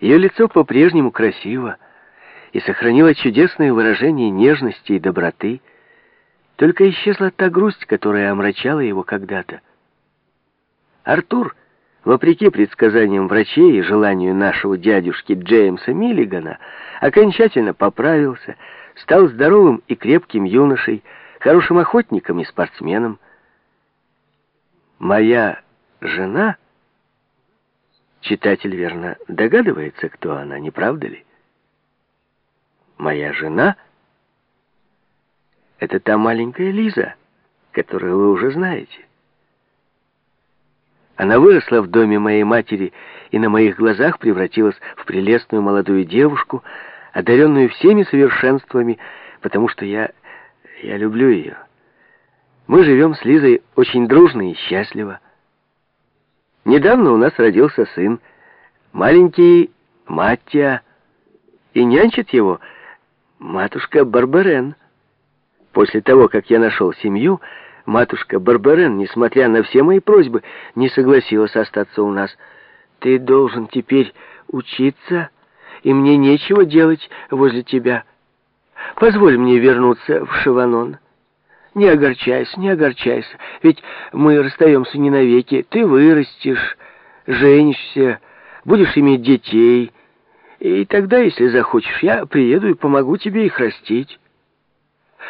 Ее лицо по-прежнему красиво и сохранило чудесное выражение нежности и доброты, только исчезла та грусть, которая омрачала его когда-то. Артур, вопреки предсказаниям врачей и желанию нашего дядюшки Джеймса Миллигана, окончательно поправился, стал здоровым и крепким юношей, хорошим охотником и спортсменом. Моя жена... Читатель, верно, догадывается, кто она, не правда ли? Моя жена — это та маленькая Лиза, которую вы уже знаете. Она выросла в доме моей матери и на моих глазах превратилась в прелестную молодую девушку, одаренную всеми совершенствами, потому что я, я люблю ее. Мы живем с Лизой очень дружно и счастливо. Недавно у нас родился сын, маленький Маттия, и нянчит его матушка Барбарен. После того, как я нашел семью, матушка Барбарен, несмотря на все мои просьбы, не согласилась остаться у нас. Ты должен теперь учиться, и мне нечего делать возле тебя. Позволь мне вернуться в Шиванон. Не огорчайся, не огорчайся, ведь мы расстаемся не навеки. Ты вырастешь, женишься, будешь иметь детей, и тогда, если захочешь, я приеду и помогу тебе их растить.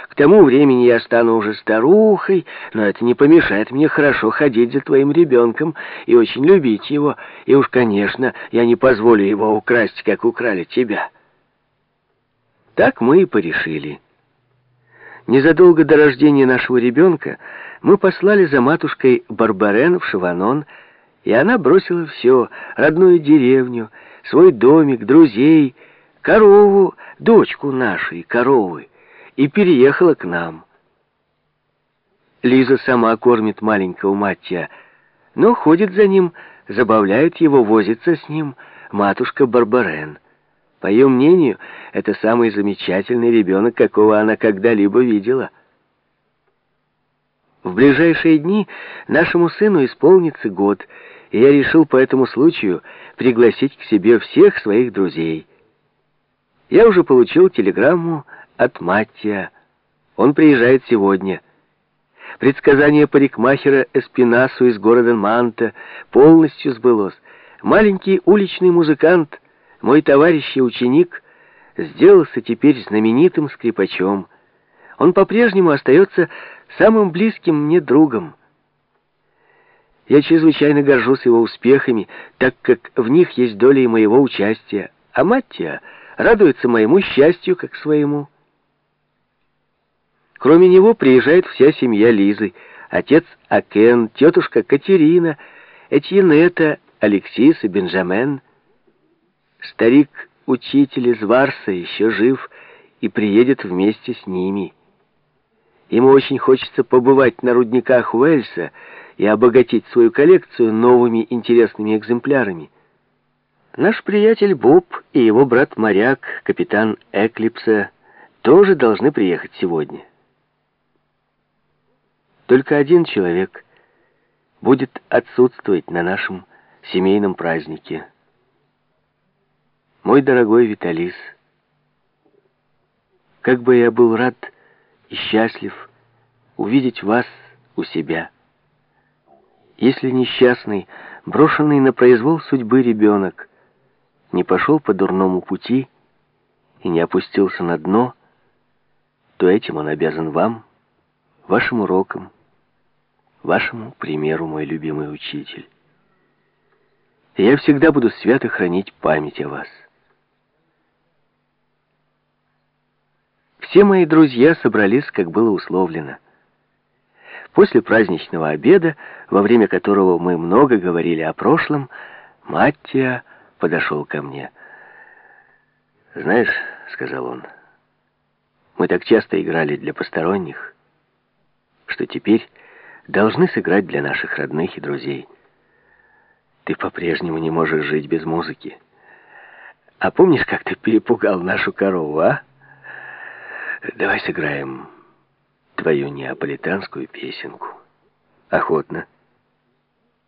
К тому времени я стану уже старухой, но это не помешает мне хорошо ходить за твоим ребенком и очень любить его. И уж, конечно, я не позволю его украсть, как украли тебя. Так мы и порешили. Незадолго до рождения нашего ребенка мы послали за матушкой Барбарен в Шиванон, и она бросила все, родную деревню, свой домик, друзей, корову, дочку нашей коровы, и переехала к нам. Лиза сама кормит маленького Маттия, но ходит за ним, забавляет его, возится с ним матушка Барбарен. По ее мнению, это самый замечательный ребенок, какого она когда-либо видела. В ближайшие дни нашему сыну исполнится год, и я решил по этому случаю пригласить к себе всех своих друзей. Я уже получил телеграмму от Маттия. Он приезжает сегодня. Предсказание парикмахера Эспинасу из города Манта полностью сбылось. Маленький уличный музыкант — мой товарищ и ученик сделался теперь знаменитым скрипачом. Он по-прежнему остается самым близким мне другом. Я чрезвычайно горжусь его успехами, так как в них есть доля и моего участия, а Маттия радуется моему счастью, как своему. Кроме него приезжает вся семья Лизы, отец Акен, тетушка Катерина, Этьенета, Алексис и Бенджамен — Старик-учитель из Варса еще жив и приедет вместе с ними. Ему очень хочется побывать на рудниках Уэльса и обогатить свою коллекцию новыми интересными экземплярами. Наш приятель Боб и его брат-моряк, капитан Эклипса, тоже должны приехать сегодня. Только один человек будет отсутствовать на нашем семейном празднике — мой дорогой Виталис, как бы я был рад и счастлив увидеть вас у себя. Если несчастный, брошенный на произвол судьбы ребенок не пошел по дурному пути и не опустился на дно, то этим он обязан вам, вашим урокам, вашему примеру, мой любимый учитель. И я всегда буду свято хранить память о вас. Все мои друзья собрались, как было условлено. После праздничного обеда, во время которого мы много говорили о прошлом, Маттия подошел ко мне. «Знаешь, — сказал он, — мы так часто играли для посторонних, что теперь должны сыграть для наших родных и друзей. Ты по-прежнему не можешь жить без музыки. А помнишь, как ты перепугал нашу корову, а?» Давай сыграем твою неаполитанскую песенку. Охотно.